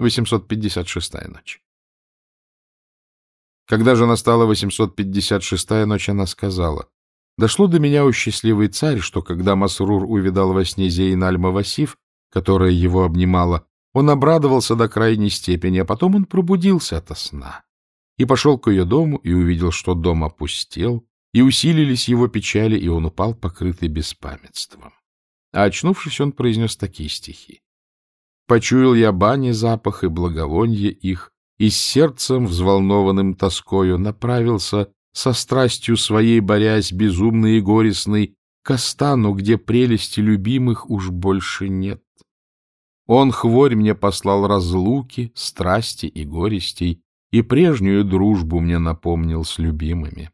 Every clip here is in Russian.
856-я ночь. Когда же настала 856-я ночь, она сказала, «Дошло до меня, о счастливый царь, что когда Масрур увидал во сне Зейн Аль-Мавасиф, которая его обнимала, он обрадовался до крайней степени, а потом он пробудился ото сна и пошел к ее дому и увидел, что дом опустел, и усилились его печали, и он упал, покрытый беспамятством. А очнувшись, он произнес такие стихи. «Почуял я бани запах и благовонье их, и с сердцем, взволнованным тоскою, направился, со страстью своей борясь, безумный и горестный, к Астану, где прелести любимых уж больше нет. Он, хворь, мне послал разлуки, страсти и горестей, и прежнюю дружбу мне напомнил с любимыми.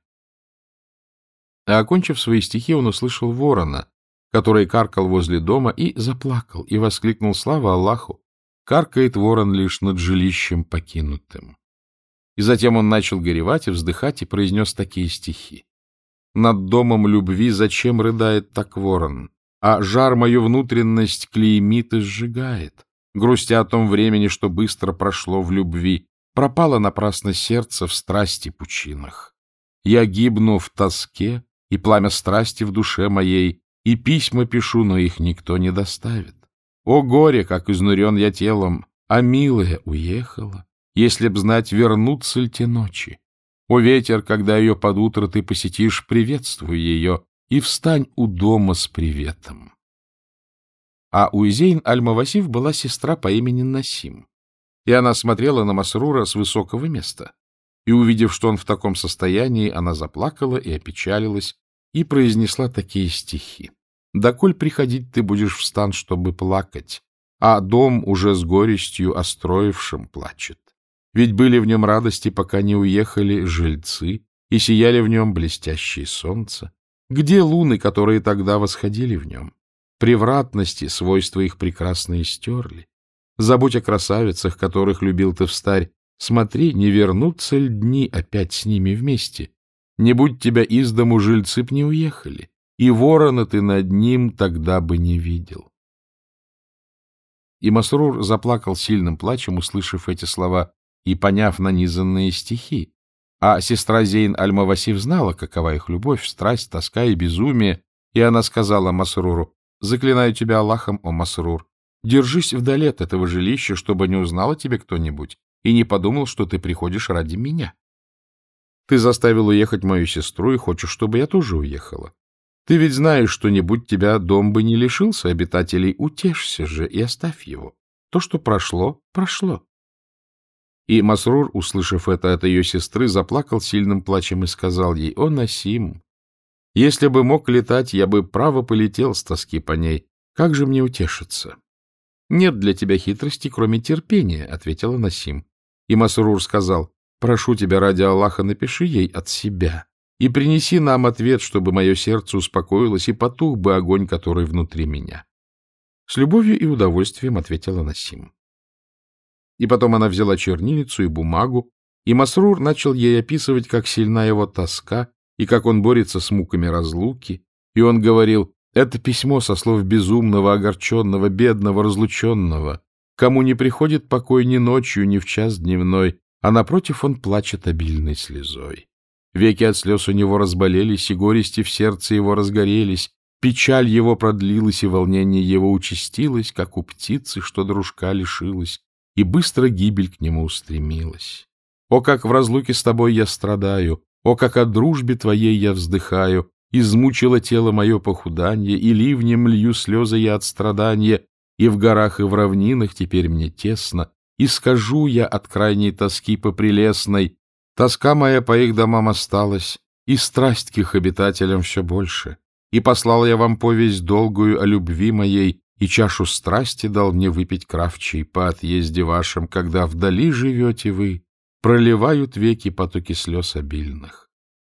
А окончив свои стихи, он услышал ворона, который каркал возле дома, и заплакал, и воскликнул «Слава Аллаху!» Каркает ворон лишь над жилищем покинутым. И затем он начал горевать и вздыхать и произнес такие стихи. «Над домом любви зачем рыдает так ворон? А жар мою внутренность клеймит и сжигает, грустя о том времени, что быстро прошло в любви, Пропало напрасно сердце в страсти пучинах. Я гибну в тоске, и пламя страсти в душе моей, и письма пишу, но их никто не доставит. О горе, как изнурен я телом, а милая уехала, если б знать, вернутся ли те ночи. О ветер, когда ее под утро ты посетишь, приветствуй ее и встань у дома с приветом. А у Изейн Аль-Мавасиф была сестра по имени Насим и она смотрела на Масрура с высокого места. И, увидев, что он в таком состоянии, она заплакала и опечалилась, и произнесла такие стихи. «Доколь приходить ты будешь в стан, чтобы плакать, а дом уже с горестью остроившим плачет. Ведь были в нем радости, пока не уехали жильцы, и сияли в нем блестящие солнца. Где луны, которые тогда восходили в нем? Превратности свойства их прекрасные стерли. Забудь о красавицах, которых любил ты в старь. Смотри, не вернутся ли дни опять с ними вместе. Не будь тебя из дому, жильцы б не уехали, и ворона ты над ним тогда бы не видел. И Масрур заплакал сильным плачем, услышав эти слова и поняв нанизанные стихи. А сестра Зейн Аль-Мавасив знала, какова их любовь, страсть, тоска и безумие, и она сказала Масруру, «Заклинаю тебя Аллахом, о Масрур, Держись вдали от этого жилища, чтобы не узнал о тебе кто-нибудь и не подумал, что ты приходишь ради меня. Ты заставил уехать мою сестру и хочешь, чтобы я тоже уехала. Ты ведь знаешь, что не будь тебя, дом бы не лишился обитателей. Утешься же и оставь его. То, что прошло, прошло. И Масрур, услышав это от ее сестры, заплакал сильным плачем и сказал ей, «О, Насим, если бы мог летать, я бы право полетел с тоски по ней. Как же мне утешиться?» Нет для тебя хитрости, кроме терпения, — ответила Насим. И Масрур сказал, — прошу тебя ради Аллаха, напиши ей от себя и принеси нам ответ, чтобы мое сердце успокоилось и потух бы огонь, который внутри меня. С любовью и удовольствием ответила Насим. И потом она взяла чернильницу и бумагу, и Масрур начал ей описывать, как сильна его тоска и как он борется с муками разлуки, и он говорил, это письмо со слов безумного, огорченного, бедного, разлученного. Кому не приходит покой ни ночью, ни в час дневной, а напротив он плачет обильной слезой. Веки от слез у него разболелись, и горести в сердце его разгорелись, печаль его продлилась, и волнение его участилось, как у птицы, что дружка лишилась, и быстро гибель к нему устремилась. О, как в разлуке с тобой я страдаю! О, как о дружбе твоей я вздыхаю! Измучило тело мое похудание, и ливнем лью слезы я от страдания, и в горах и в равнинах теперь мне тесно, и скажу я от крайней тоски по прелестной, тоска моя по их домам осталась, и страсть к их обитателям все больше. И послал я вам повесть долгую о любви моей, и чашу страсти дал мне выпить кравчий по отъезде вашем, когда вдали живете вы, проливают веки потоки слез обильных.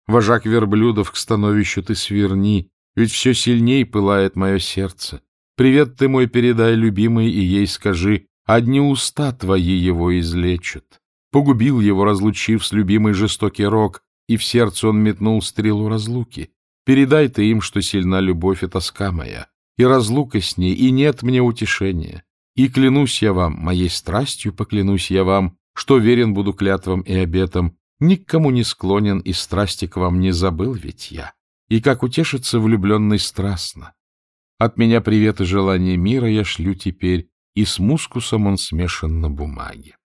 Вожак верблюдов к становищу ты сверни, ведь все сильней пылает мое сердце. Привет ты мой передай, любимый, и ей скажи, одни уста твои его излечат. Погубил его, разлучив с любимой жестокий рок, и в сердце он метнул стрелу разлуки. Передай ты им, что сильна любовь и тоска моя, и разлука с ней, и нет мне утешения. И клянусь я вам, моей страстью поклянусь я вам, что верен буду клятвам и обетам, никому не склонен и страсти к вам не забыл ведь я. И как утешится влюбленный страстно. От меня привет и желание мира я шлю теперь, и с мускусом он смешан на бумаге.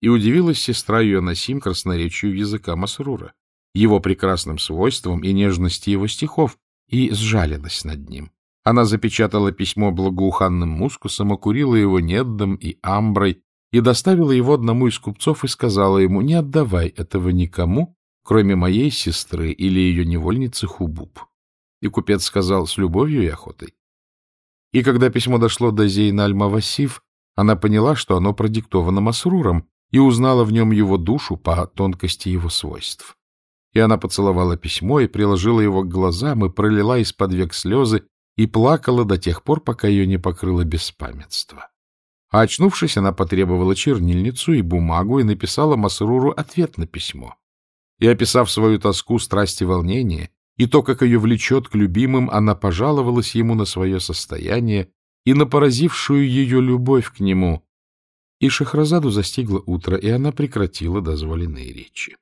И удивилась сестра ее Насим красноречию языка Масрура, его прекрасным свойством и нежности его стихов, и сжалилась над ним. Она запечатала письмо благоуханным мускусом, окурила его неддом и амброй и доставила его одному из купцов и сказала ему, не отдавай этого никому, кроме моей сестры или ее невольницы Хубуб. И купец сказал с любовью и охотой. И когда письмо дошло до Зейна Аль-Мавасиф, она поняла, что оно продиктовано Масруром, и узнала в нем его душу по тонкости его свойств. И она поцеловала письмо и приложила его к глазам и пролила из-под век слезы и плакала до тех пор, пока ее не покрыло беспамятство. А очнувшись, она потребовала чернильницу и бумагу и написала Масруру ответ на письмо. И, описав свою тоску, страсть и волнение, и то, как ее влечет к любимым, она пожаловалась ему на свое состояние и на поразившую ее любовь к нему. И Шахразаду застигло утро, и она прекратила дозволенные речи.